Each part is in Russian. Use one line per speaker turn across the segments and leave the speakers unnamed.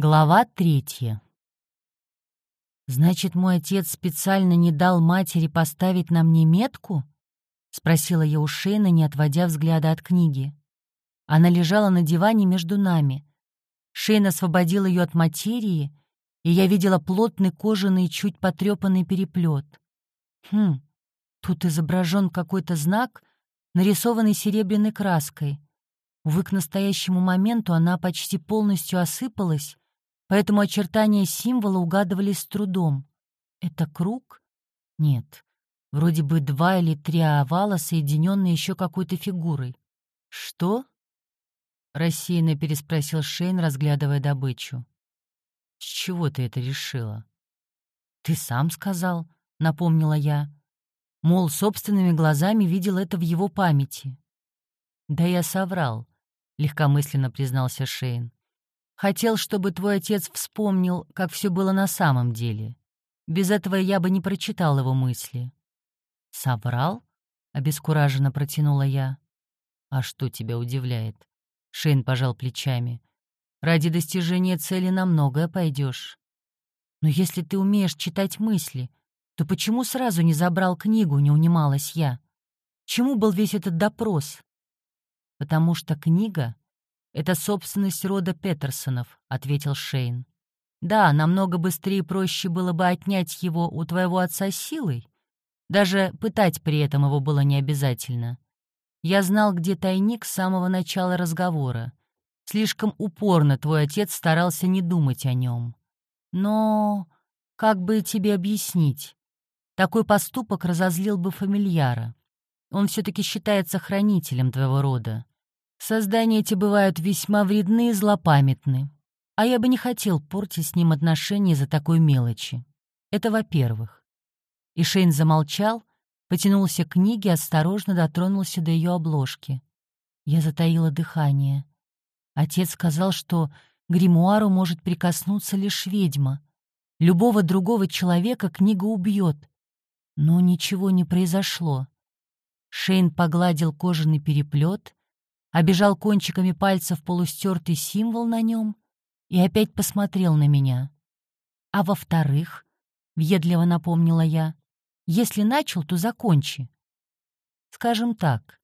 Глава третья. «Значит, мой отец специально не дал матери поставить на мне метку?» — спросила я у Шейна, не отводя взгляда от книги. Она лежала на диване между нами. Шейн освободил ее от материи, и я видела плотный кожаный, чуть потрепанный переплет. Хм, тут изображен какой-то знак, нарисованный серебряной краской. Увы, к настоящему моменту она почти полностью осыпалась, поэтому очертания символа угадывались с трудом. Это круг? Нет. Вроде бы два или три овала, соединенные еще какой-то фигурой. Что? Рассеянно переспросил Шейн, разглядывая добычу. С чего ты это решила? Ты сам сказал, напомнила я. Мол, собственными глазами видел это в его памяти. Да я соврал, легкомысленно признался Шейн. Хотел, чтобы твой отец вспомнил, как все было на самом деле. Без этого я бы не прочитал его мысли. «Соврал?» — обескураженно протянула я. «А что тебя удивляет?» — Шейн пожал плечами. «Ради достижения цели на многое пойдешь. Но если ты умеешь читать мысли, то почему сразу не забрал книгу, не унималась я? Чему был весь этот допрос? Потому что книга «Это собственность рода Петерсонов», — ответил Шейн. «Да, намного быстрее и проще было бы отнять его у твоего отца силой. Даже пытать при этом его было не обязательно. Я знал, где тайник с самого начала разговора. Слишком упорно твой отец старался не думать о нем. Но как бы тебе объяснить? Такой поступок разозлил бы фамильяра. Он все-таки считается хранителем твоего рода. Создания эти бывают весьма вредны и злопамятны, а я бы не хотел портить с ним отношения за такой мелочи. Это во-первых. И Шейн замолчал, потянулся к книге, осторожно дотронулся до ее обложки. Я затаила дыхание. Отец сказал, что гримуару может прикоснуться лишь ведьма. Любого другого человека книга убьет. Но ничего не произошло. Шейн погладил кожаный переплет, обежал кончиками пальцев полустертый символ на нем и опять посмотрел на меня. «А во-вторых», — въедливо напомнила я, — «если начал, то закончи». «Скажем так,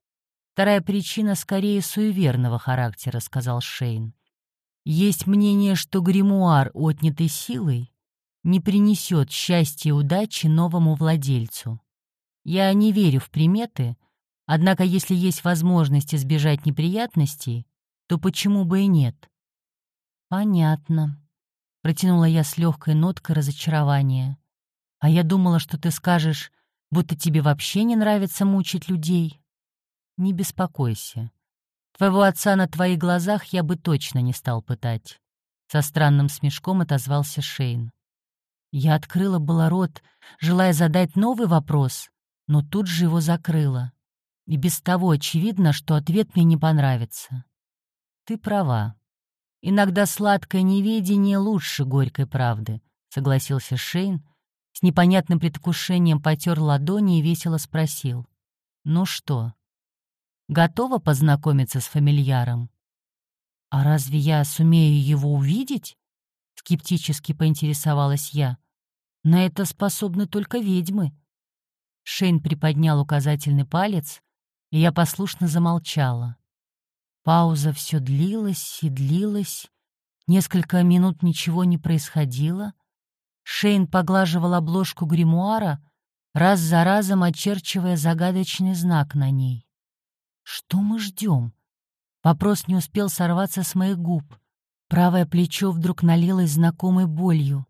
вторая причина скорее суеверного характера», — сказал Шейн. «Есть мнение, что гримуар, отнятый силой, не принесет счастья и удачи новому владельцу. Я не верю в приметы, Однако, если есть возможность избежать неприятностей, то почему бы и нет? Понятно. Протянула я с легкой ноткой разочарования. А я думала, что ты скажешь, будто тебе вообще не нравится мучить людей. Не беспокойся. Твоего отца на твоих глазах я бы точно не стал пытать. Со странным смешком отозвался Шейн. Я открыла было рот, желая задать новый вопрос, но тут же его закрыла. И без того очевидно, что ответ мне не понравится. Ты права. Иногда сладкое неведение лучше горькой правды, согласился Шейн, с непонятным предвкушением потер ладони и весело спросил. Ну что, готова познакомиться с фамильяром? А разве я сумею его увидеть? Скептически поинтересовалась я. На это способны только ведьмы. Шейн приподнял указательный палец, и я послушно замолчала. Пауза все длилась и длилась, несколько минут ничего не происходило. Шейн поглаживал обложку гримуара, раз за разом очерчивая загадочный знак на ней. «Что мы ждем?» Вопрос не успел сорваться с моих губ. Правое плечо вдруг налилось знакомой болью,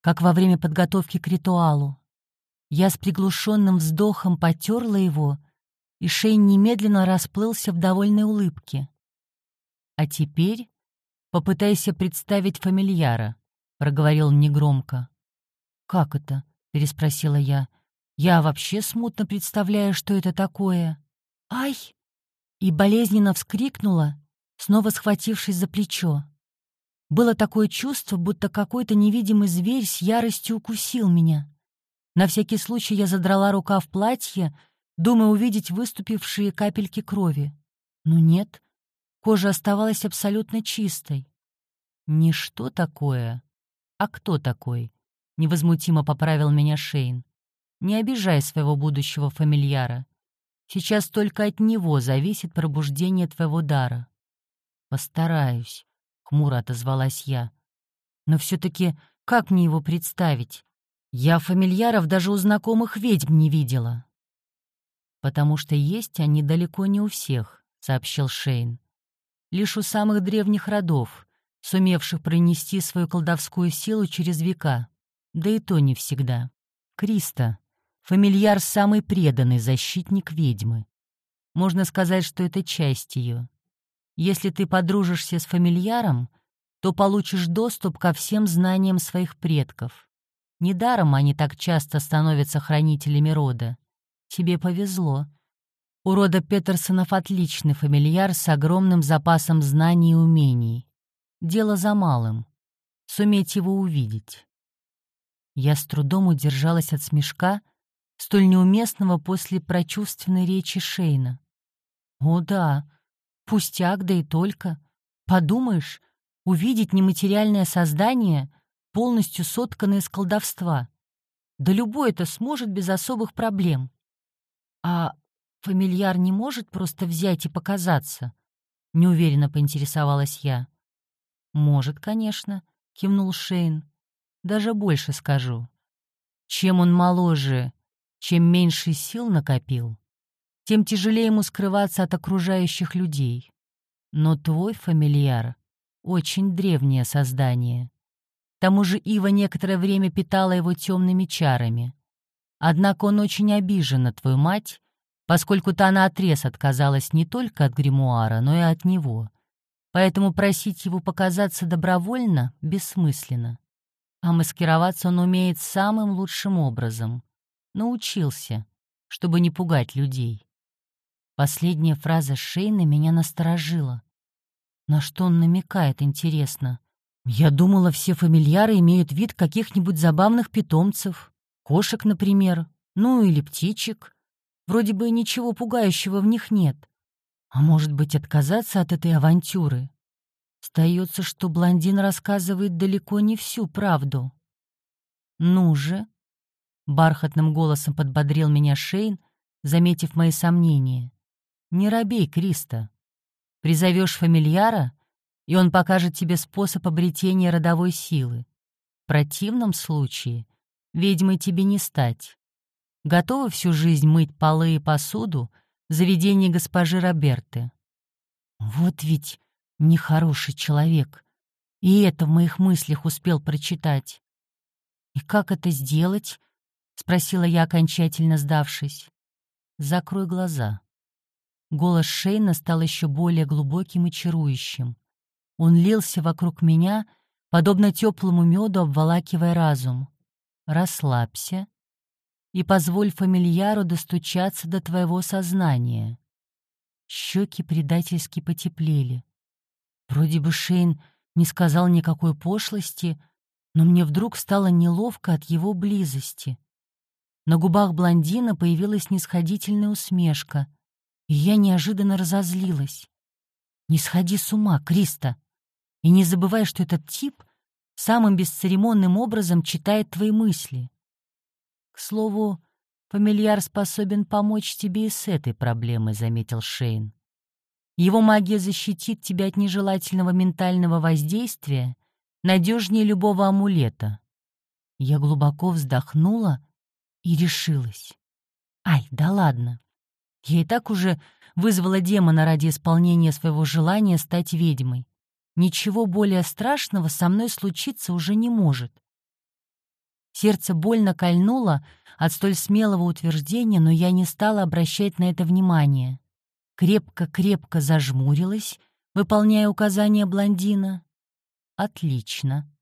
как во время подготовки к ритуалу. Я с приглушенным вздохом потерла его и Шейн немедленно расплылся в довольной улыбке. «А теперь попытайся представить фамильяра», — проговорил негромко. «Как это?» — переспросила я. «Я вообще смутно представляю, что это такое». «Ай!» И болезненно вскрикнула, снова схватившись за плечо. Было такое чувство, будто какой-то невидимый зверь с яростью укусил меня. На всякий случай я задрала рука в платье думая увидеть выступившие капельки крови. Но нет, кожа оставалась абсолютно чистой. «Не что такое, а кто такой?» — невозмутимо поправил меня Шейн. «Не обижай своего будущего фамильяра. Сейчас только от него зависит пробуждение твоего дара». «Постараюсь», — хмуро отозвалась я. «Но все-таки как мне его представить? Я фамильяров даже у знакомых ведьм не видела». «Потому что есть они далеко не у всех», — сообщил Шейн. «Лишь у самых древних родов, сумевших пронести свою колдовскую силу через века. Да и то не всегда. Криста — фамильяр самый преданный защитник ведьмы. Можно сказать, что это часть ее. Если ты подружишься с фамильяром, то получишь доступ ко всем знаниям своих предков. Недаром они так часто становятся хранителями рода. Тебе повезло. У рода Петерсонов отличный фамильяр с огромным запасом знаний и умений. Дело за малым — суметь его увидеть. Я с трудом удержалась от смешка, столь неуместного после прочувственной речи Шейна. О да, пустяк, да и только. Подумаешь, увидеть нематериальное создание, полностью сотканное из колдовства. Да любой это сможет без особых проблем. А фамильяр не может просто взять и показаться? Неуверенно поинтересовалась я. «Может, конечно», — кивнул Шейн. «Даже больше скажу. Чем он моложе, чем меньше сил накопил, тем тяжелее ему скрываться от окружающих людей. Но твой фамильяр — очень древнее создание. К тому же Ива некоторое время питала его темными чарами. Однако он очень обижен на твою мать, поскольку та наотрез отказалась не только от гримуара, но и от него поэтому просить его показаться добровольно бессмысленно. А маскироваться он умеет самым лучшим образом. Научился, чтобы не пугать людей. Последняя фраза Шейна меня насторожила. На что он намекает, интересно? Я думала, все фамильяры имеют вид каких-нибудь забавных питомцев. Кошек, например. Ну, или птичек. Вроде бы ничего пугающего в них нет. А может быть, отказаться от этой авантюры? Остается, что блондин рассказывает далеко не всю правду. «Ну же!» — бархатным голосом подбодрил меня Шейн, заметив мои сомнения. «Не робей, Криста. Призовешь фамильяра, и он покажет тебе способ обретения родовой силы. В противном случае ведьмой тебе не стать. Готова всю жизнь мыть полы и посуду — заведении госпожи Роберты. Вот ведь нехороший человек. И это в моих мыслях успел прочитать. «И как это сделать?» — спросила я, окончательно сдавшись. «Закрой глаза». Голос Шейна стал еще более глубоким и чарующим. Он лился вокруг меня, подобно теплому меду, обволакивая разум. «Расслабься и позволь фамильяру достучаться до твоего сознания. Щеки предательски потеплели. Вроде бы Шейн не сказал никакой пошлости, но мне вдруг стало неловко от его близости. На губах блондина появилась нисходительная усмешка, и я неожиданно разозлилась. «Не сходи с ума, Криста, и не забывай, что этот тип самым бесцеремонным образом читает твои мысли. К слову, фамильяр способен помочь тебе и с этой проблемой, заметил Шейн. Его магия защитит тебя от нежелательного ментального воздействия надежнее любого амулета. Я глубоко вздохнула и решилась. Ай, да ладно. Я и так уже вызвала демона ради исполнения своего желания стать ведьмой. Ничего более страшного со мной случиться уже не может. Сердце больно кольнуло от столь смелого утверждения, но я не стала обращать на это внимание. Крепко-крепко зажмурилась, выполняя указания блондина. Отлично.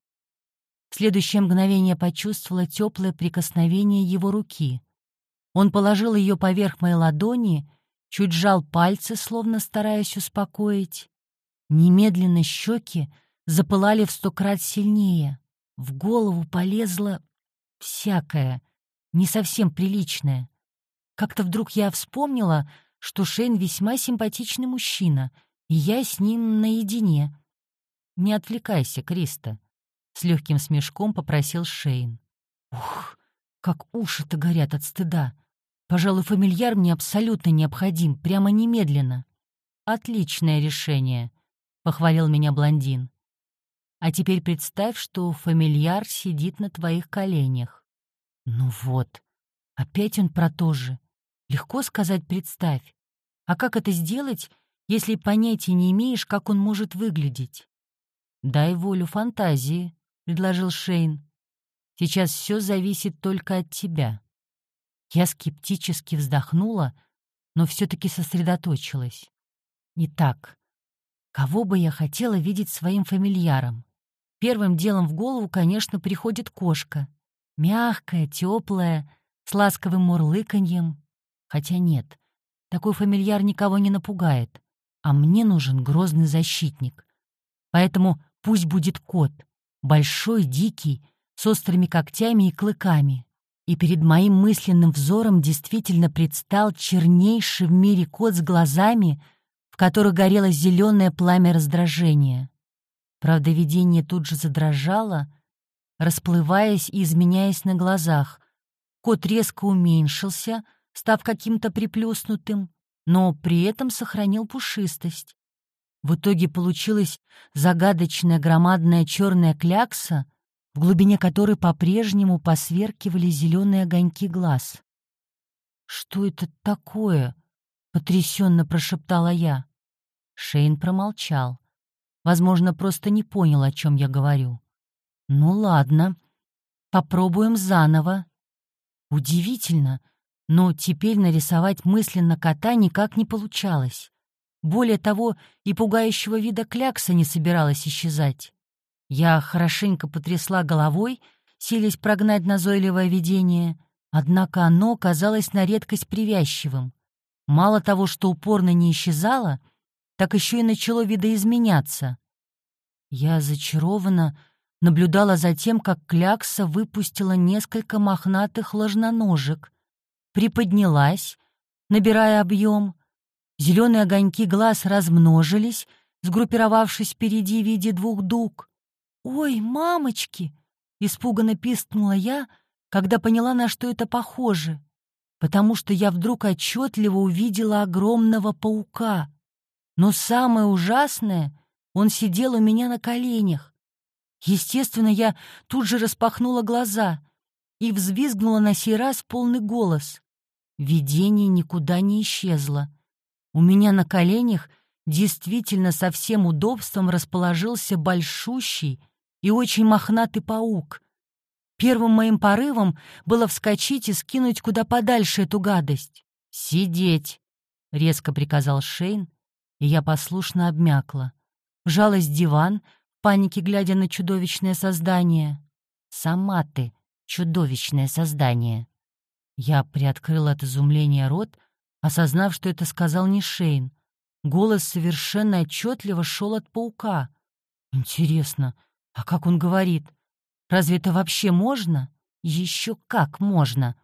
В следующее мгновение почувствовала теплое прикосновение его руки. Он положил ее поверх моей ладони, чуть сжал пальцы, словно стараясь успокоить. Немедленно щеки запылали в сто крат сильнее. В голову полезла всякое, не совсем приличное. Как-то вдруг я вспомнила, что Шейн весьма симпатичный мужчина, и я с ним наедине. «Не отвлекайся, Криста», — с легким смешком попросил Шейн. «Ух, как уши-то горят от стыда. Пожалуй, фамильяр мне абсолютно необходим, прямо немедленно». «Отличное решение», — похвалил меня блондин. «А теперь представь, что фамильяр сидит на твоих коленях». «Ну вот, опять он про то же. Легко сказать «представь». А как это сделать, если понятия не имеешь, как он может выглядеть?» «Дай волю фантазии», — предложил Шейн. «Сейчас все зависит только от тебя». Я скептически вздохнула, но все-таки сосредоточилась. Итак, кого бы я хотела видеть своим фамильяром? Первым делом в голову, конечно, приходит кошка. Мягкая, теплая, с ласковым мурлыканьем. Хотя нет, такой фамильяр никого не напугает. А мне нужен грозный защитник. Поэтому пусть будет кот. Большой, дикий, с острыми когтями и клыками. И перед моим мысленным взором действительно предстал чернейший в мире кот с глазами — в которых горело зеленое пламя раздражения. Правда, видение тут же задрожало, расплываясь и изменяясь на глазах. Кот резко уменьшился, став каким-то приплюснутым, но при этом сохранил пушистость. В итоге получилась загадочная громадная черная клякса, в глубине которой по-прежнему посверкивали зеленые огоньки глаз. «Что это такое?» Потрясенно прошептала я. Шейн промолчал. Возможно, просто не понял, о чем я говорю. Ну ладно, попробуем заново. Удивительно, но теперь нарисовать мысленно кота никак не получалось. Более того, и пугающего вида клякса не собиралась исчезать. Я хорошенько потрясла головой, силясь прогнать назойливое видение, однако оно казалось на редкость привязчивым. Мало того, что упорно не исчезало, так еще и начало видоизменяться. Я зачарованно наблюдала за тем, как клякса выпустила несколько мохнатых ложноножек, приподнялась, набирая объем. Зеленые огоньки глаз размножились, сгруппировавшись впереди в виде двух дуг. «Ой, мамочки!» — испуганно пискнула я, когда поняла, на что это похоже потому что я вдруг отчетливо увидела огромного паука. Но самое ужасное, он сидел у меня на коленях. Естественно, я тут же распахнула глаза и взвизгнула на сей раз полный голос. Видение никуда не исчезло. У меня на коленях действительно со всем удобством расположился большущий и очень мохнатый паук — Первым моим порывом было вскочить и скинуть куда подальше эту гадость. «Сидеть!» — резко приказал Шейн, и я послушно обмякла. Вжалась диван, в панике глядя на чудовищное создание. «Сама ты, чудовищное создание!» Я приоткрыла от изумления рот, осознав, что это сказал не Шейн. Голос совершенно отчетливо шел от паука. «Интересно, а как он говорит?» Разве это вообще можно? Еще как можно,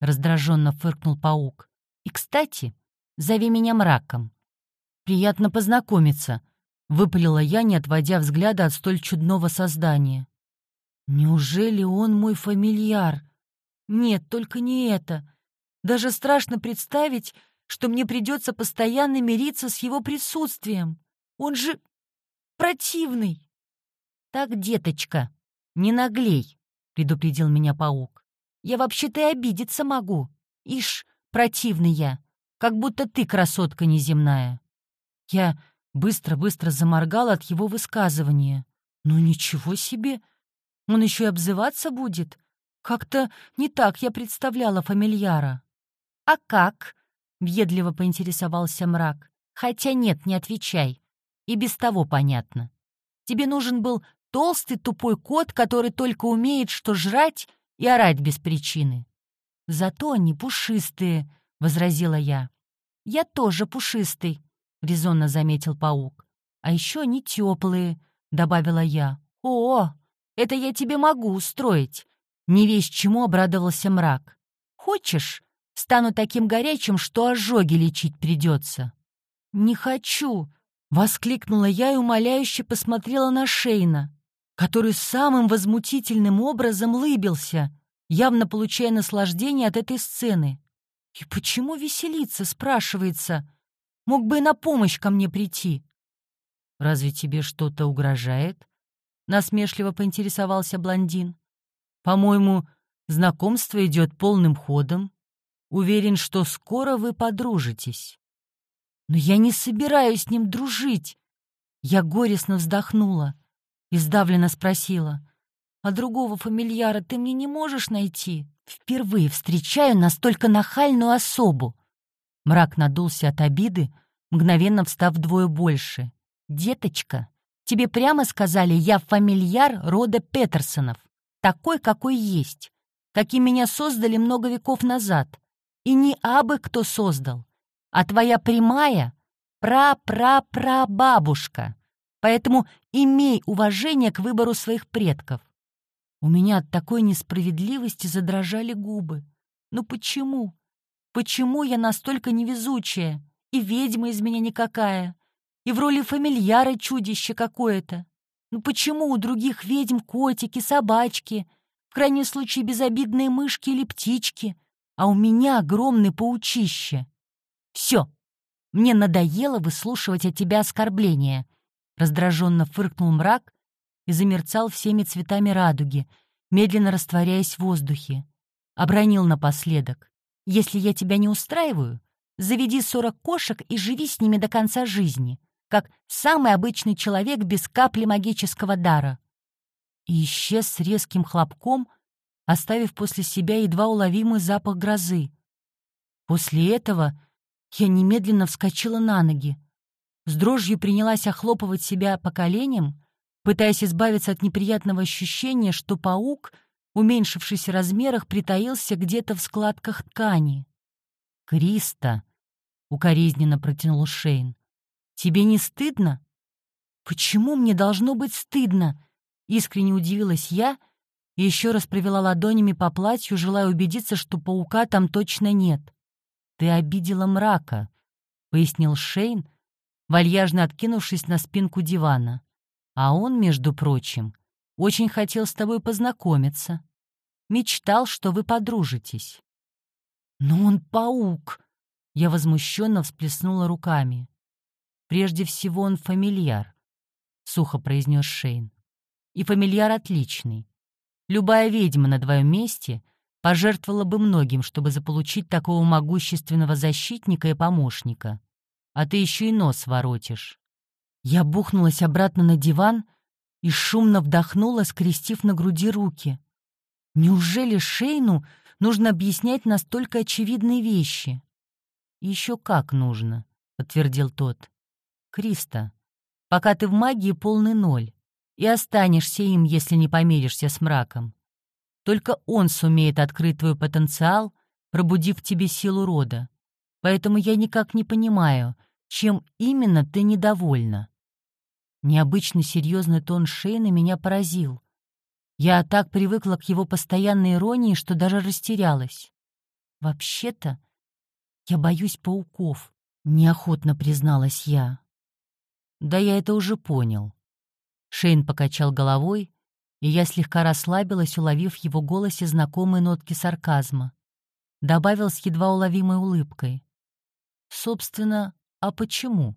раздраженно фыркнул паук. И, кстати, зови меня мраком. Приятно познакомиться, выпалила я, не отводя взгляда от столь чудного создания. Неужели он мой фамильяр? Нет, только не это. Даже страшно представить, что мне придется постоянно мириться с его присутствием. Он же противный. Так, деточка, «Не наглей», — предупредил меня паук. «Я вообще-то и обидеться могу. Ишь, противный я, как будто ты красотка неземная». Я быстро-быстро заморгала от его высказывания. «Ну ничего себе! Он еще и обзываться будет? Как-то не так я представляла фамильяра». «А как?» — въедливо поинтересовался мрак. «Хотя нет, не отвечай. И без того понятно. Тебе нужен был Толстый тупой кот, который только умеет что жрать и орать без причины. Зато они пушистые, — возразила я. Я тоже пушистый, — резонно заметил паук. А еще они теплые, — добавила я. О, это я тебе могу устроить. Не весь чему обрадовался мрак. Хочешь, стану таким горячим, что ожоги лечить придется. Не хочу, Воскликнула я и умоляюще посмотрела на Шейна, который самым возмутительным образом лыбился, явно получая наслаждение от этой сцены. И почему веселиться, спрашивается? Мог бы и на помощь ко мне прийти. «Разве тебе что-то угрожает?» — насмешливо поинтересовался блондин. «По-моему, знакомство идет полным ходом. Уверен, что скоро вы подружитесь». «Но я не собираюсь с ним дружить!» Я горестно вздохнула и спросила. «А другого фамильяра ты мне не можешь найти? Впервые встречаю настолько нахальную особу!» Мрак надулся от обиды, мгновенно встав вдвое больше. «Деточка, тебе прямо сказали, я фамильяр рода Петерсонов, такой, какой есть, каким меня создали много веков назад. И не абы кто создал, а твоя прямая пра-пра-пра-бабушка. Поэтому имей уважение к выбору своих предков». У меня от такой несправедливости задрожали губы. «Ну почему? Почему я настолько невезучая? И ведьма из меня никакая?» и в роли фамильяра чудище какое-то. Ну почему у других ведьм котики, собачки, в крайнем случае безобидные мышки или птички, а у меня огромное паучище? Все, мне надоело выслушивать от тебя оскорбления. Раздраженно фыркнул мрак и замерцал всеми цветами радуги, медленно растворяясь в воздухе. Обронил напоследок. «Если я тебя не устраиваю, заведи сорок кошек и живи с ними до конца жизни как самый обычный человек без капли магического дара. И исчез с резким хлопком, оставив после себя едва уловимый запах грозы. После этого я немедленно вскочила на ноги. С дрожью принялась охлопывать себя по коленям, пытаясь избавиться от неприятного ощущения, что паук, уменьшившись в размерах, притаился где-то в складках ткани. «Криста!» — укоризненно протянул Шейн. Тебе не стыдно?» «Почему мне должно быть стыдно?» — искренне удивилась я и еще раз провела ладонями по платью, желая убедиться, что паука там точно нет. «Ты обидела мрака», — пояснил Шейн, вальяжно откинувшись на спинку дивана. «А он, между прочим, очень хотел с тобой познакомиться. Мечтал, что вы подружитесь». «Но он паук!» — я возмущенно всплеснула руками. Прежде всего он фамильяр, — сухо произнес Шейн. И фамильяр отличный. Любая ведьма на твоем месте пожертвовала бы многим, чтобы заполучить такого могущественного защитника и помощника. А ты еще и нос воротишь. Я бухнулась обратно на диван и шумно вдохнула, скрестив на груди руки. Неужели Шейну нужно объяснять настолько очевидные вещи? «Еще как нужно», — подтвердил тот. Криста, пока ты в магии полный ноль, и останешься им, если не помиришься с мраком. Только он сумеет открыть твой потенциал, пробудив в тебе силу рода. Поэтому я никак не понимаю, чем именно ты недовольна. Необычно серьезный тон Шейна меня поразил. Я так привыкла к его постоянной иронии, что даже растерялась. «Вообще-то я боюсь пауков», — неохотно призналась я. «Да я это уже понял». Шейн покачал головой, и я слегка расслабилась, уловив в его голосе знакомые нотки сарказма. Добавил с едва уловимой улыбкой. «Собственно, а почему?»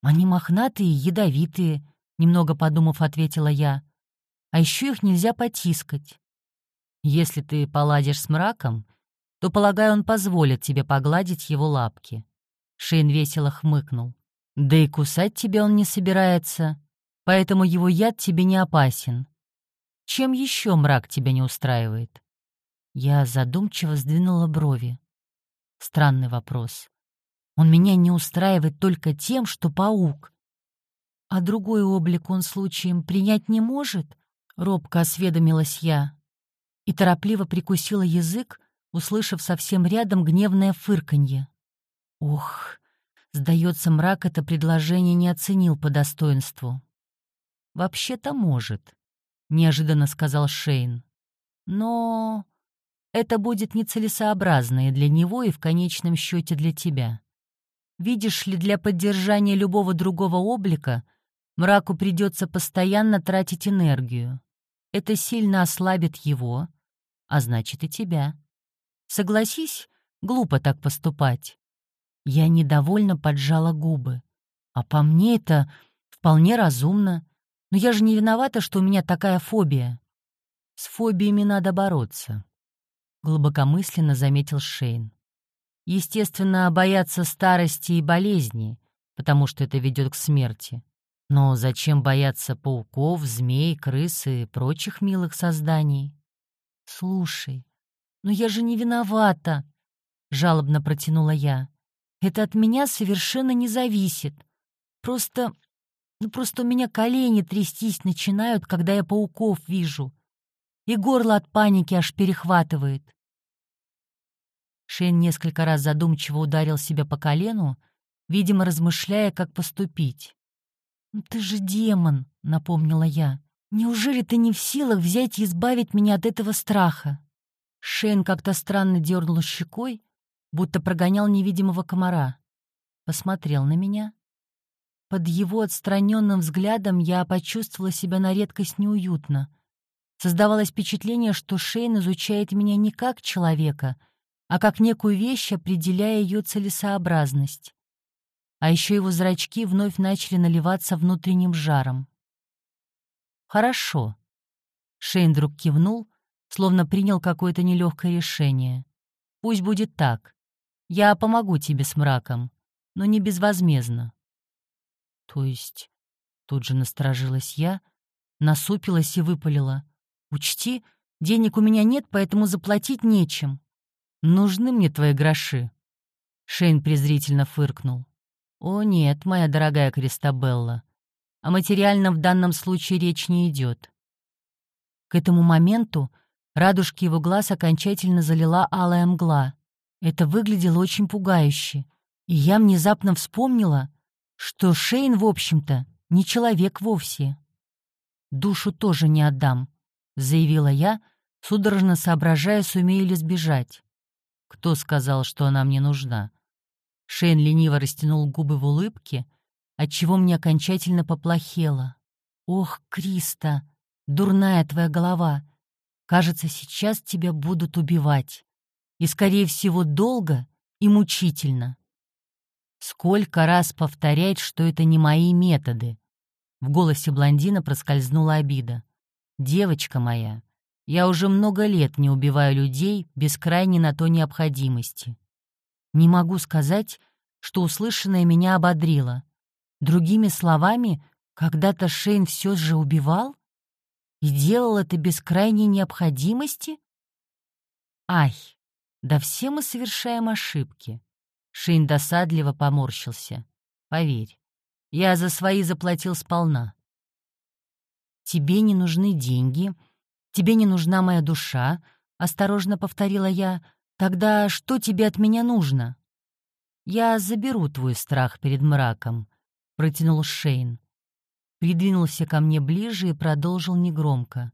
«Они мохнатые, ядовитые», — немного подумав, ответила я. «А еще их нельзя потискать. Если ты поладишь с мраком, то, полагаю, он позволит тебе погладить его лапки». Шейн весело хмыкнул. Да и кусать тебя он не собирается, поэтому его яд тебе не опасен. Чем еще мрак тебя не устраивает? Я задумчиво сдвинула брови. Странный вопрос. Он меня не устраивает только тем, что паук. А другой облик он случаем принять не может? Робко осведомилась я. И торопливо прикусила язык, услышав совсем рядом гневное фырканье. Ох, Сдается, мрак это предложение не оценил по достоинству. «Вообще-то может», — неожиданно сказал Шейн. «Но это будет нецелесообразно и для него, и в конечном счете для тебя. Видишь ли, для поддержания любого другого облика мраку придется постоянно тратить энергию. Это сильно ослабит его, а значит и тебя. Согласись, глупо так поступать. Я недовольно поджала губы. А по мне это вполне разумно. Но я же не виновата, что у меня такая фобия. С фобиями надо бороться, — глубокомысленно заметил Шейн. Естественно, бояться старости и болезни, потому что это ведет к смерти. Но зачем бояться пауков, змей, крыс и прочих милых созданий? «Слушай, но я же не виновата», — жалобно протянула я. «Это от меня совершенно не зависит. Просто... ну просто у меня колени трястись начинают, когда я пауков вижу. И горло от паники аж перехватывает. Шейн несколько раз задумчиво ударил себя по колену, видимо, размышляя, как поступить. «Ну ты же демон», — напомнила я. «Неужели ты не в силах взять и избавить меня от этого страха?» Шейн как-то странно дернул щекой, будто прогонял невидимого комара. Посмотрел на меня. Под его отстраненным взглядом я почувствовала себя на редкость неуютно. Создавалось впечатление, что Шейн изучает меня не как человека — а как некую вещь, определяя ее целесообразность. А еще его зрачки вновь начали наливаться внутренним жаром. «Хорошо», — Шейн вдруг кивнул, словно принял какое-то нелегкое решение. «Пусть будет так. Я помогу тебе с мраком, но не безвозмездно». «То есть...» — тут же насторожилась я, насупилась и выпалила. «Учти, денег у меня нет, поэтому заплатить нечем». «Нужны мне твои гроши?» Шейн презрительно фыркнул. «О нет, моя дорогая Кристабелла, о материальном в данном случае речь не идет». К этому моменту радужки его глаз окончательно залила алая мгла. Это выглядело очень пугающе, и я внезапно вспомнила, что Шейн, в общем-то, не человек вовсе. «Душу тоже не отдам», — заявила я, судорожно соображая, сумею ли сбежать. Кто сказал, что она мне нужна? Шейн лениво растянул губы в улыбке, отчего мне окончательно поплохело. «Ох, Криста, дурная твоя голова! Кажется, сейчас тебя будут убивать. И, скорее всего, долго и мучительно. Сколько раз повторять, что это не мои методы?» В голосе блондина проскользнула обида. «Девочка моя, я уже много лет не убиваю людей без крайней на то необходимости. Не могу сказать, что услышанное меня ободрило. Другими словами, когда-то Шейн все же убивал? И делал это без крайней необходимости? Ай, да все мы совершаем ошибки. Шейн досадливо поморщился. Поверь, я за свои заплатил сполна. Тебе не нужны деньги — «Тебе не нужна моя душа», — осторожно повторила я. «Тогда что тебе от меня нужно?» «Я заберу твой страх перед мраком», — протянул Шейн. Придвинулся ко мне ближе и продолжил негромко.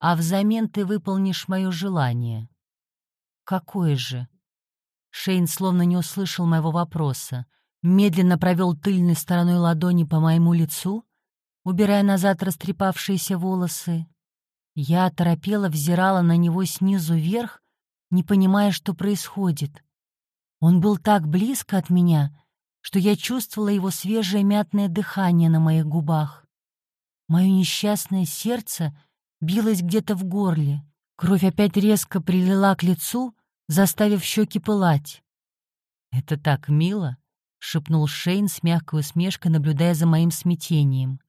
«А взамен ты выполнишь мое желание». «Какое же?» Шейн словно не услышал моего вопроса, медленно провел тыльной стороной ладони по моему лицу, убирая назад растрепавшиеся волосы, я торопела взирала на него снизу вверх, не понимая, что происходит. Он был так близко от меня, что я чувствовала его свежее мятное дыхание на моих губах. Мое несчастное сердце билось где-то в горле. Кровь опять резко прилила к лицу, заставив щеки пылать. «Это так мило!» — шепнул Шейн с мягкой усмешкой, наблюдая за моим смятением.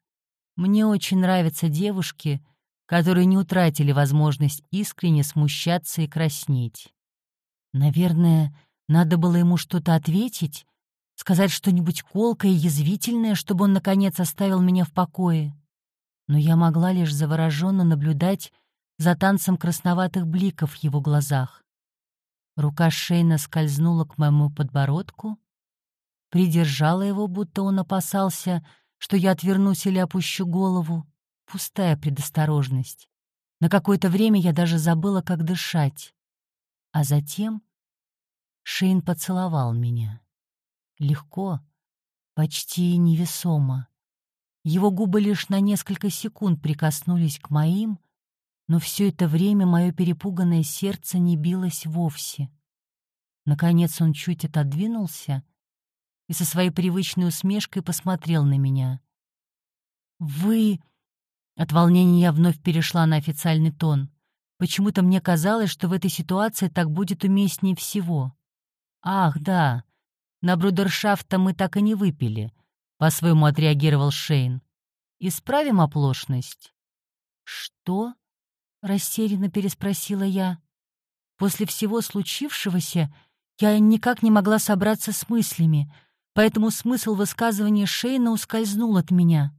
«Мне очень нравятся девушки, которые не утратили возможность искренне смущаться и краснеть. Наверное, надо было ему что-то ответить, сказать что-нибудь колкое и язвительное, чтобы он, наконец, оставил меня в покое. Но я могла лишь завороженно наблюдать за танцем красноватых бликов в его глазах. Рука Шейна скользнула к моему подбородку, придержала его, будто он опасался, что я отвернусь или опущу голову, Пустая предосторожность. На какое-то время я даже забыла, как дышать. А затем Шейн поцеловал меня. легко, почти невесомо. Его губы лишь на несколько секунд прикоснулись к моим, но все это время мое перепуганное сердце не билось вовсе. Наконец он чуть отодвинулся и со своей привычной усмешкой посмотрел на меня. «Вы...» От волнения я вновь перешла на официальный тон. Почему-то мне казалось, что в этой ситуации так будет уместнее всего. «Ах, да, на брудершафта мы так и не выпили», — по-своему отреагировал Шейн. «Исправим оплошность?» «Что?» — растерянно переспросила я. После всего случившегося я никак не могла собраться с мыслями, поэтому смысл высказывания Шейна ускользнул от меня.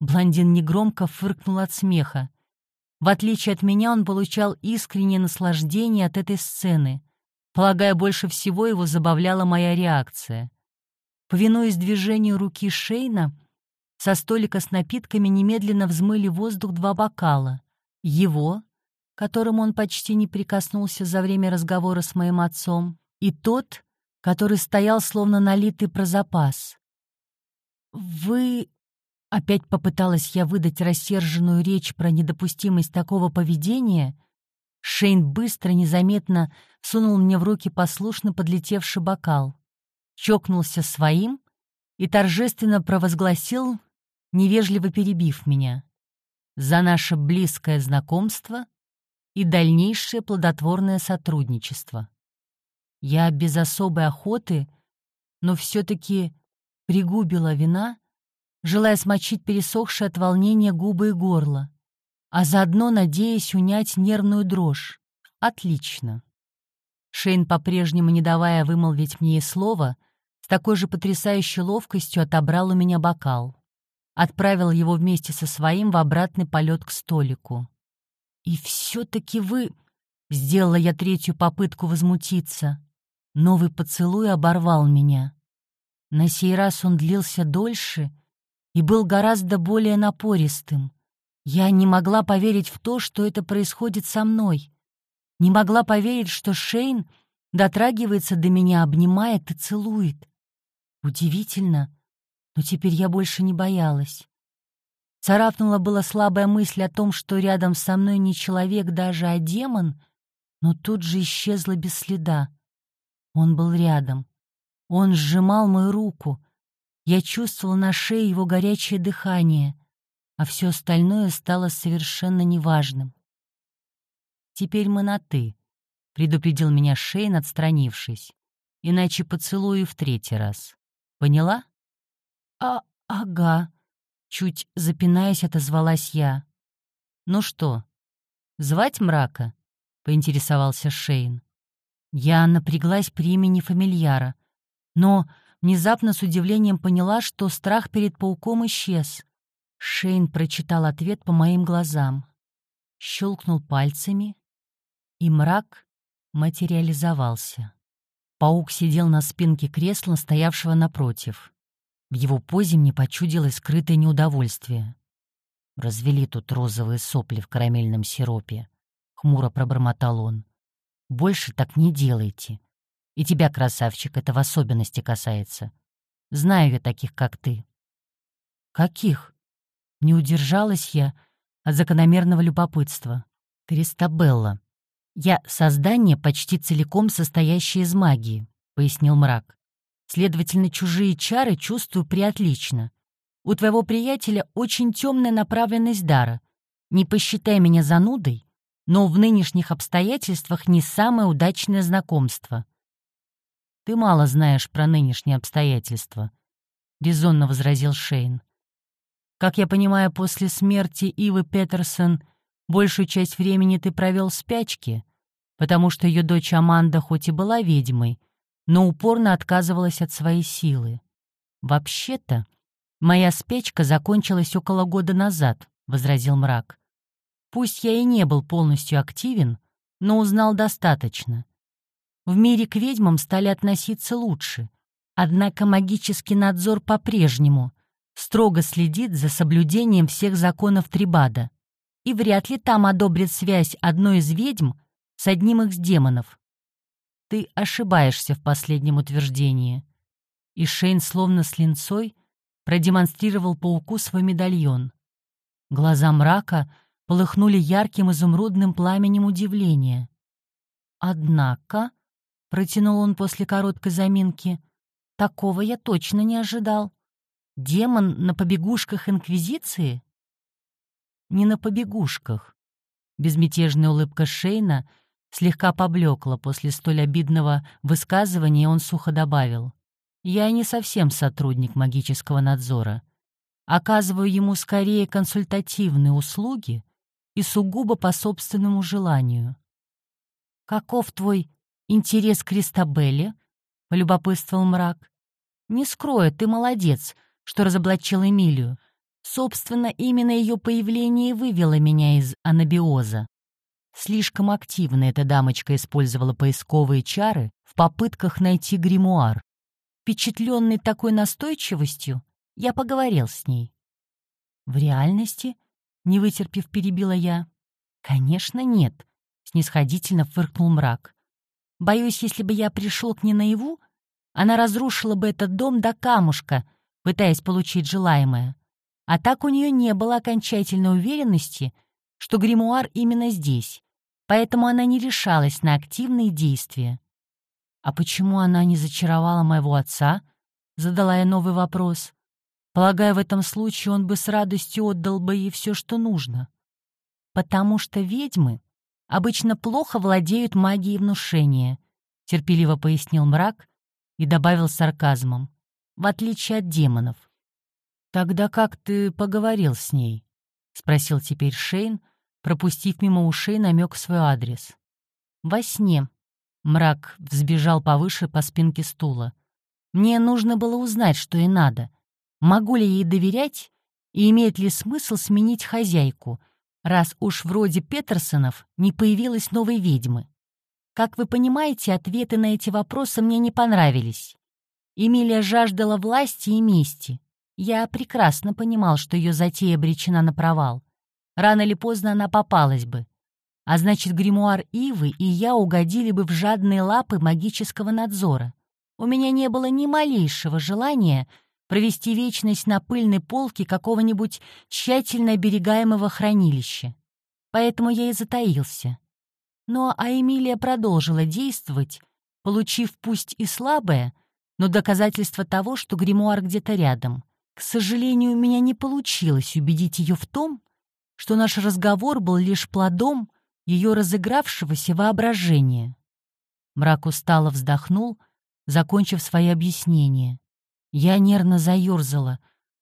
Блондин негромко фыркнул от смеха. В отличие от меня, он получал искреннее наслаждение от этой сцены. Полагаю, больше всего его забавляла моя реакция. Повинуясь движению руки Шейна, со столика с напитками немедленно взмыли воздух два бокала. Его, которому он почти не прикоснулся за время разговора с моим отцом, и тот, который стоял словно налитый про запас. «Вы Опять попыталась я выдать рассерженную речь про недопустимость такого поведения. Шейн быстро, незаметно сунул мне в руки послушно подлетевший бокал, чокнулся своим и торжественно провозгласил, невежливо перебив меня, за наше близкое знакомство и дальнейшее плодотворное сотрудничество. Я без особой охоты, но все-таки пригубила вина — желая смочить пересохшие от волнения губы и горло, а заодно надеясь унять нервную дрожь. Отлично. Шейн, по-прежнему не давая вымолвить мне и слова, с такой же потрясающей ловкостью отобрал у меня бокал. Отправил его вместе со своим в обратный полет к столику. «И все-таки вы...» — сделала я третью попытку возмутиться. Новый поцелуй оборвал меня. На сей раз он длился дольше — и был гораздо более напористым. Я не могла поверить в то, что это происходит со мной. Не могла поверить, что Шейн дотрагивается до меня, обнимает и целует. Удивительно, но теперь я больше не боялась. Царапнула была слабая мысль о том, что рядом со мной не человек даже, а демон, но тут же исчезла без следа. Он был рядом. Он сжимал мою руку, я чувствовала на шее его горячее дыхание, а все остальное стало совершенно неважным. «Теперь мы на «ты», — предупредил меня Шейн, отстранившись. «Иначе поцелую в третий раз. Поняла?» «А, ага», — чуть запинаясь, отозвалась я. «Ну что, звать мрака?» — поинтересовался Шейн. Я напряглась при имени фамильяра, но внезапно с удивлением поняла, что страх перед пауком исчез. Шейн прочитал ответ по моим глазам. Щелкнул пальцами, и мрак материализовался. Паук сидел на спинке кресла, стоявшего напротив. В его позе мне почудилось скрытое неудовольствие. «Развели тут розовые сопли в карамельном сиропе», — хмуро пробормотал он. «Больше так не делайте. И тебя, красавчик, это в особенности касается. Знаю я таких, как ты». «Каких?» Не удержалась я от закономерного любопытства. «Кристабелла. Я создание, почти целиком состоящее из магии», — пояснил мрак. «Следовательно, чужие чары чувствую приотлично. У твоего приятеля очень темная направленность дара. Не посчитай меня занудой, но в нынешних обстоятельствах не самое удачное знакомство. «Ты мало знаешь про нынешние обстоятельства», — резонно возразил Шейн. «Как я понимаю, после смерти Ивы Петерсон большую часть времени ты провел в спячке, потому что ее дочь Аманда хоть и была ведьмой, но упорно отказывалась от своей силы. Вообще-то, моя спячка закончилась около года назад», — возразил мрак. «Пусть я и не был полностью активен, но узнал достаточно. В мире к ведьмам стали относиться лучше. Однако магический надзор по-прежнему строго следит за соблюдением всех законов Трибада. И вряд ли там одобрят связь одной из ведьм с одним из демонов. Ты ошибаешься в последнем утверждении. И Шейн, словно с линцой, продемонстрировал пауку свой медальон. Глаза мрака полыхнули ярким изумрудным пламенем удивления. «Однако», — протянул он после короткой заминки, — «такого я точно не ожидал. Демон на побегушках Инквизиции?» «Не на побегушках». Безмятежная улыбка Шейна слегка поблекла после столь обидного высказывания, он сухо добавил. «Я не совсем сотрудник магического надзора оказываю ему скорее консультативные услуги и сугубо по собственному желанию. «Каков твой интерес к Кристабелле?» — полюбопытствовал мрак. «Не скрою, ты молодец, что разоблачил Эмилию. Собственно, именно ее появление вывело меня из анабиоза. Слишком активно эта дамочка использовала поисковые чары в попытках найти гримуар. Впечатленный такой настойчивостью, я поговорил с ней. В реальности? Не вытерпев, перебила я. Конечно, нет, снисходительно фыркнул мрак. Боюсь, если бы я пришел к ней наяву, она разрушила бы этот дом до камушка, пытаясь получить желаемое. А так у нее не было окончательной уверенности, что гримуар именно здесь, поэтому она не решалась на активные действия. «А почему она не зачаровала моего отца?» — задала я новый вопрос. Полагаю, в этом случае он бы с радостью отдал бы ей все, что нужно. Потому что ведьмы обычно плохо владеют магией внушения, терпеливо пояснил мрак и добавил сарказмом, в отличие от демонов. «Тогда как ты поговорил с ней?» — спросил теперь Шейн, пропустив мимо ушей намек в свой адрес. «Во сне». Мрак взбежал повыше по спинке стула. «Мне нужно было узнать, что ей надо. Могу ли ей доверять и имеет ли смысл сменить хозяйку, раз уж вроде Петерсонов не появилась новой ведьмы? Как вы понимаете, ответы на эти вопросы мне не понравились. Эмилия жаждала власти и мести. Я прекрасно понимал, что ее затея обречена на провал. Рано или поздно она попалась бы. А значит, гримуар Ивы и я угодили бы в жадные лапы магического надзора. У меня не было ни малейшего желания — провести вечность на пыльной полке какого-нибудь тщательно оберегаемого хранилища. Поэтому я и затаился. Но а Эмилия продолжила действовать, получив пусть и слабое, но доказательство того, что гримуар где-то рядом. К сожалению, у меня не получилось убедить ее в том, что наш разговор был лишь плодом ее разыгравшегося воображения. Мрак устало вздохнул, закончив свои объяснения. Я нервно заёрзала.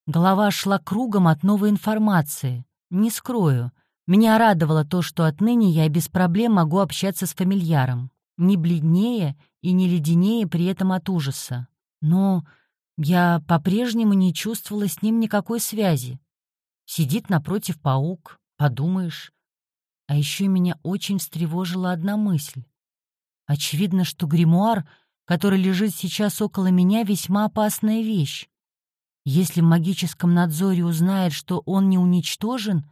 Голова шла кругом от новой информации. Не скрою, меня радовало то, что отныне я без проблем могу общаться с фамильяром, не бледнее и не леденее при этом от ужаса. Но я по-прежнему не чувствовала с ним никакой связи. Сидит напротив паук, подумаешь. А еще меня очень встревожила одна мысль. Очевидно, что гримуар — который лежит сейчас около меня, весьма опасная вещь. Если в магическом надзоре узнает, что он не уничтожен,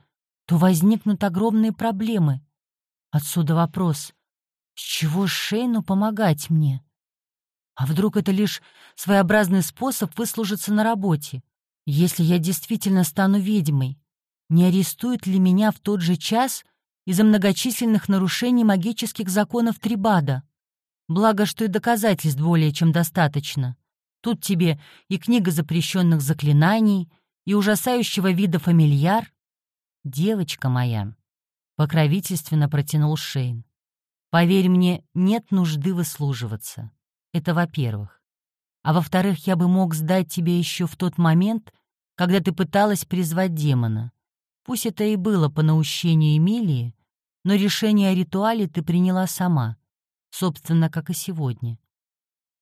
то возникнут огромные проблемы. Отсюда вопрос, с чего Шейну помогать мне? А вдруг это лишь своеобразный способ выслужиться на работе? Если я действительно стану ведьмой, не арестуют ли меня в тот же час из-за многочисленных нарушений магических законов Трибада? Благо, что и доказательств более чем достаточно. Тут тебе и книга запрещенных заклинаний, и ужасающего вида фамильяр. Девочка моя, покровительственно протянул Шейн. Поверь мне, нет нужды выслуживаться. Это во-первых. А во-вторых, я бы мог сдать тебе еще в тот момент, когда ты пыталась призвать демона. Пусть это и было по наущению Эмилии, но решение о ритуале ты приняла сама собственно, как и сегодня.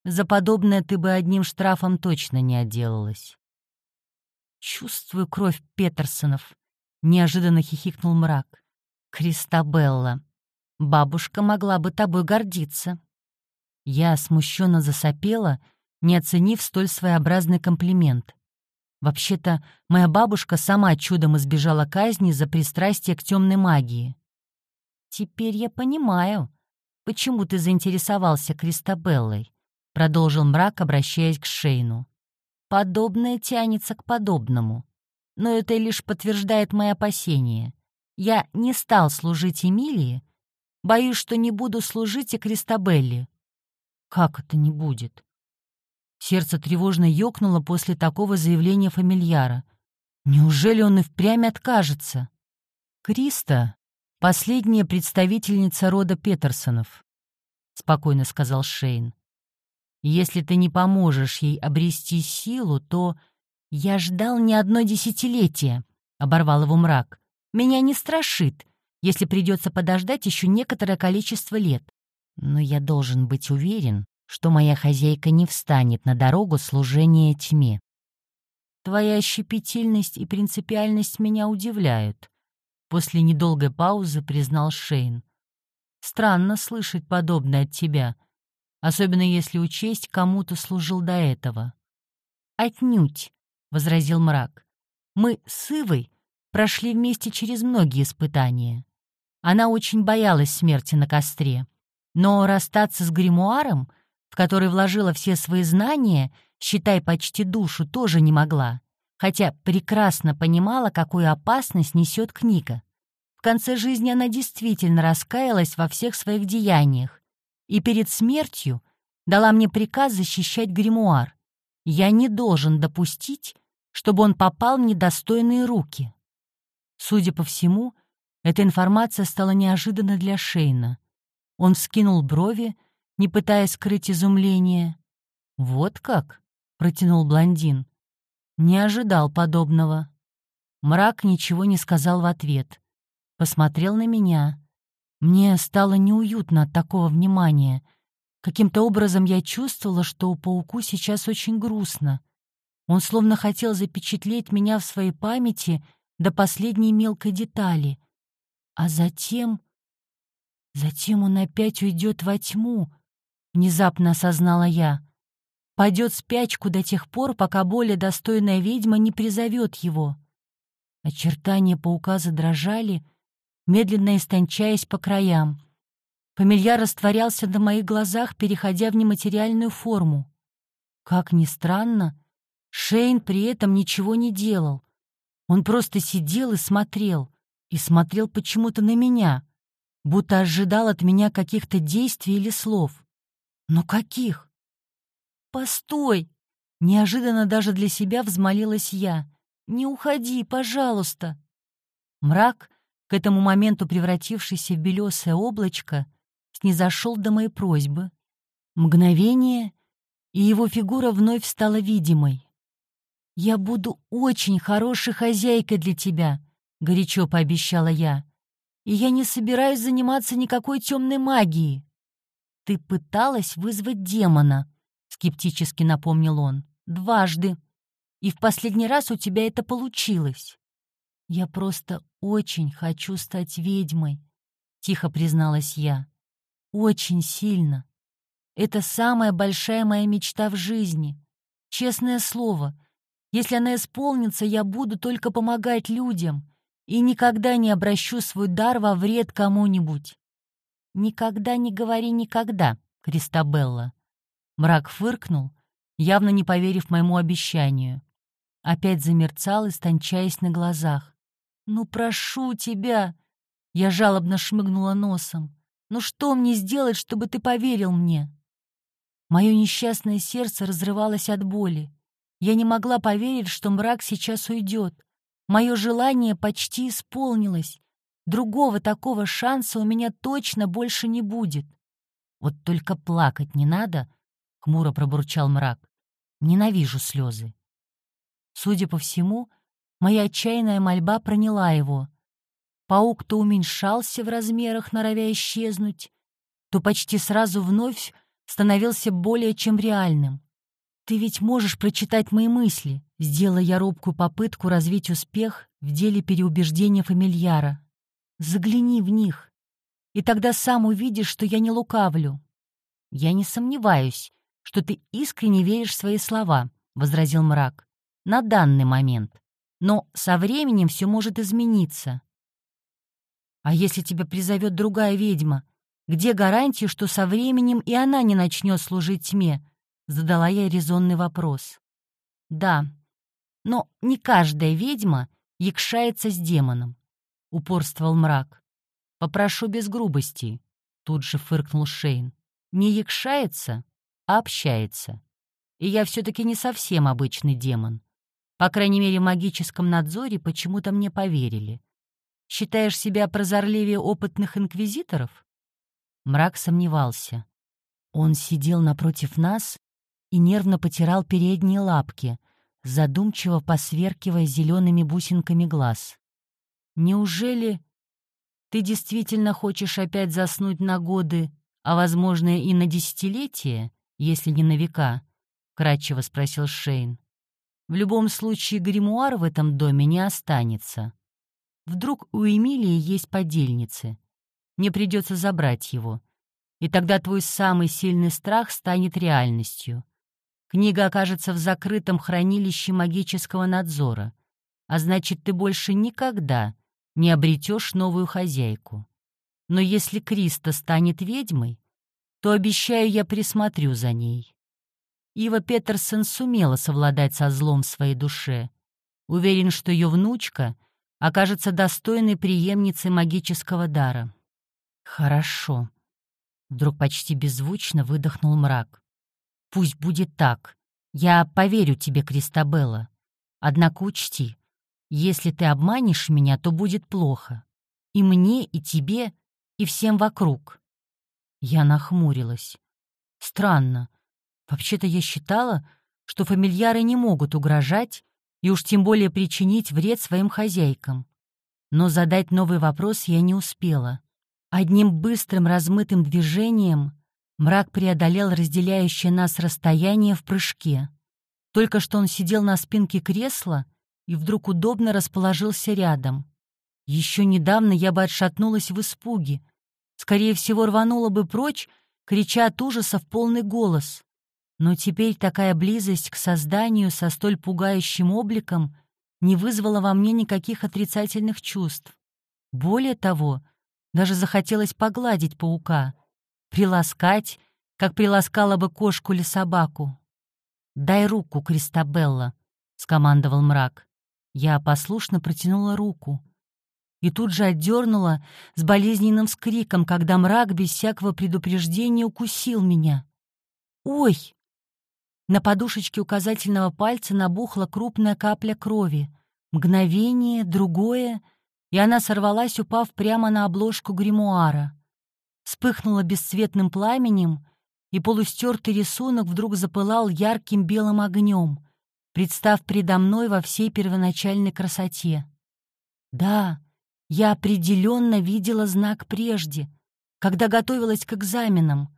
За подобное ты бы одним штрафом точно не отделалась. «Чувствую кровь Петерсонов», — неожиданно хихикнул мрак. «Кристабелла, бабушка могла бы тобой гордиться». Я смущенно засопела, не оценив столь своеобразный комплимент. Вообще-то, моя бабушка сама чудом избежала казни за пристрастие к темной магии. «Теперь я понимаю», почему ты заинтересовался Кристабеллой?» — продолжил мрак, обращаясь к Шейну. Подобное тянется к подобному. Но это лишь подтверждает мои опасения. Я не стал служить Эмилии, боюсь, что не буду служить и Кристабелле. Как это не будет? Сердце тревожно ёкнуло после такого заявления фамильяра. Неужели он и впрямь откажется? Криста — последняя представительница рода Петерсонов, — спокойно сказал Шейн. Если ты не поможешь ей обрести силу, то... Я ждал не одно десятилетие, — оборвал его мрак. Меня не страшит, если придется подождать еще некоторое количество лет. Но я должен быть уверен, что моя хозяйка не встанет на дорогу служения тьме. Твоя щепетильность и принципиальность меня удивляют. После недолгой паузы признал Шейн. Странно слышать подобное от тебя, особенно если учесть, кому ты служил до этого. Отнюдь, — возразил мрак. Мы с Ивой прошли вместе через многие испытания. Она очень боялась смерти на костре. Но расстаться с гримуаром — в который вложила все свои знания, считай почти душу, тоже не могла, хотя прекрасно понимала, какую опасность несет книга. В конце жизни она действительно раскаялась во всех своих деяниях и перед смертью дала мне приказ защищать гримуар. Я не должен допустить, чтобы он попал в недостойные руки. Судя по всему, эта информация стала неожиданной для Шейна. Он вскинул брови, не пытаясь скрыть изумление. «Вот как?» — протянул блондин. «Не ожидал подобного». Мрак ничего не сказал в ответ. Посмотрел на меня. Мне стало неуютно от такого внимания. Каким-то образом я чувствовала, что у пауку сейчас очень грустно. Он словно хотел запечатлеть меня в своей памяти до последней мелкой детали. А затем... Затем он опять уйдет во тьму, — внезапно осознала я. Пойдет спячку до тех пор, пока более достойная ведьма не призовет его. Очертания паука задрожали, медленно истончаясь по краям. Фамильяр растворялся на моих глазах, переходя в нематериальную форму. Как ни странно, Шейн при этом ничего не делал. Он просто сидел и смотрел, и смотрел почему-то на меня, будто ожидал от меня каких-то действий или слов. «Но каких?» «Постой!» — неожиданно даже для себя взмолилась я. «Не уходи, пожалуйста!» Мрак, к этому моменту превратившийся в белесое облачко, снизошел до моей просьбы. Мгновение, и его фигура вновь стала видимой. «Я буду очень хорошей хозяйкой для тебя», — горячо пообещала я. «И я не собираюсь заниматься никакой темной магией. «Ты пыталась вызвать демона», — скептически напомнил он. «Дважды. И в последний раз у тебя это получилось». «Я просто очень хочу стать ведьмой», — тихо призналась я. «Очень сильно. Это самая большая моя мечта в жизни. Честное слово, если она исполнится, я буду только помогать людям и никогда не обращу свой дар во вред кому-нибудь. «Никогда не говори никогда, Кристабелла». Мрак фыркнул, явно не поверив моему обещанию. Опять замерцал, истончаясь на глазах. «Ну, прошу тебя!» Я жалобно шмыгнула носом. «Ну что мне сделать, чтобы ты поверил мне?» Мое несчастное сердце разрывалось от боли. Я не могла поверить, что мрак сейчас уйдет. Мое желание почти исполнилось. Другого такого шанса у меня точно больше не будет. Вот только плакать не надо, — хмуро пробурчал мрак. Ненавижу слезы. Судя по всему, моя отчаянная мольба проняла его. Паук то уменьшался в размерах, норовя исчезнуть, то почти сразу вновь становился более чем реальным. «Ты ведь можешь прочитать мои мысли», — сделала я робкую попытку развить успех в деле переубеждения фамильяра. Загляни в них, и тогда сам увидишь, что я не лукавлю. Я не сомневаюсь, что ты искренне веришь в свои слова, — возразил мрак, — на данный момент. Но со временем все может измениться. А если тебя призовет другая ведьма, где гарантия, что со временем и она не начнет служить тьме? Задала я резонный вопрос. Да, но не каждая ведьма якшается с демоном, — упорствовал мрак. Попрошу без грубости, — тут же фыркнул Шейн. Не якшается, а общается. И я все-таки не совсем обычный демон. По крайней мере, в магическом надзоре почему-то мне поверили. Считаешь себя прозорливее опытных инквизиторов? Мрак сомневался. Он сидел напротив нас и нервно потирал передние лапки, задумчиво посверкивая зелеными бусинками глаз. «Неужели ты действительно хочешь опять заснуть на годы, а, возможно, и на десятилетия, если не на века?» — кратчево спросил Шейн. «В любом случае гримуар в этом доме не останется. Вдруг у Эмилии есть подельницы. Мне придется забрать его. И тогда твой самый сильный страх станет реальностью. Книга окажется в закрытом хранилище магического надзора, а значит, ты больше никогда не обретешь новую хозяйку. Но если Криста станет ведьмой, то, обещаю, я присмотрю за ней. Ива Петерсон сумела совладать со злом в своей душе. Уверен, что ее внучка окажется достойной преемницей магического дара. Хорошо. Вдруг почти беззвучно выдохнул мрак. Пусть будет так. Я поверю тебе, Кристабелла. Однако учти, если ты обманешь меня, то будет плохо. И мне, и тебе, и всем вокруг. Я нахмурилась. Странно. Вообще-то я считала, что фамильяры не могут угрожать и уж тем более причинить вред своим хозяйкам. Но задать новый вопрос я не успела. Одним быстрым размытым движением мрак преодолел разделяющее нас расстояние в прыжке. Только что он сидел на спинке кресла и вдруг удобно расположился рядом. Еще недавно я бы отшатнулась в испуге. Скорее всего, рванула бы прочь, крича от ужаса в полный голос. Но теперь такая близость к созданию со столь пугающим обликом не вызвала во мне никаких отрицательных чувств. Более того, даже захотелось погладить паука, приласкать, как приласкала бы кошку или собаку. «Дай руку, Кристабелла», — скомандовал мрак. Я послушно протянула руку. И тут же отдернула с болезненным скриком, когда мрак без всякого предупреждения укусил меня. «Ой!» На подушечке указательного пальца набухла крупная капля крови. Мгновение, другое — и она сорвалась, упав прямо на обложку гримуара. Вспыхнула бесцветным пламенем, и полустертый рисунок вдруг запылал ярким белым огнем, представ предо мной во всей первоначальной красоте. Да, я определенно видела знак прежде, когда готовилась к экзаменам.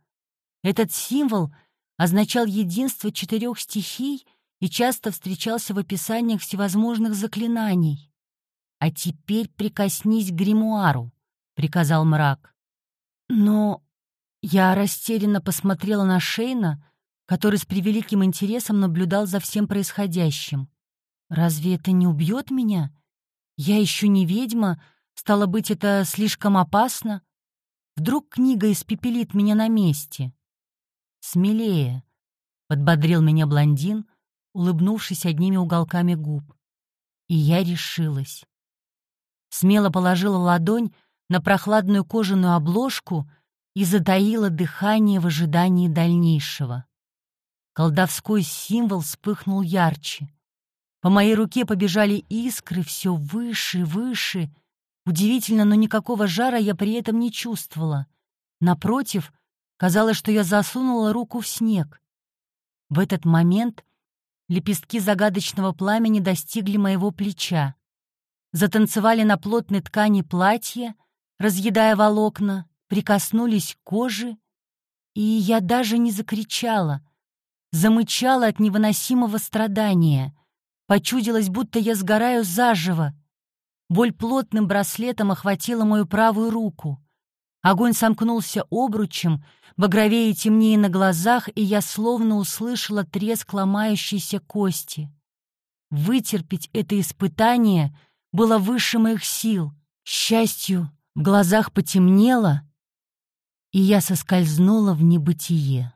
Этот символ означал единство четырех стихий и часто встречался в описаниях всевозможных заклинаний. «А теперь прикоснись к гримуару», — приказал мрак. Но я растерянно посмотрела на Шейна, который с превеликим интересом наблюдал за всем происходящим. «Разве это не убьет меня? Я еще не ведьма, стало быть, это слишком опасно. Вдруг книга испепелит меня на месте?» «Смелее», — подбодрил меня блондин, улыбнувшись одними уголками губ. И я решилась смело положила ладонь на прохладную кожаную обложку и затаила дыхание в ожидании дальнейшего. Колдовской символ вспыхнул ярче. По моей руке побежали искры все выше, выше. Удивительно, но никакого жара я при этом не чувствовала. Напротив, казалось, что я засунула руку в снег. В этот момент лепестки загадочного пламени достигли моего плеча затанцевали на плотной ткани платья, разъедая волокна, прикоснулись к коже, и я даже не закричала, замычала от невыносимого страдания, почудилось, будто я сгораю заживо. Боль плотным браслетом охватила мою правую руку. Огонь сомкнулся обручем, багровее и темнее на глазах, и я словно услышала треск ломающейся кости. Вытерпеть это испытание — было выше моих сил. Счастью, в глазах потемнело, и я соскользнула в небытие.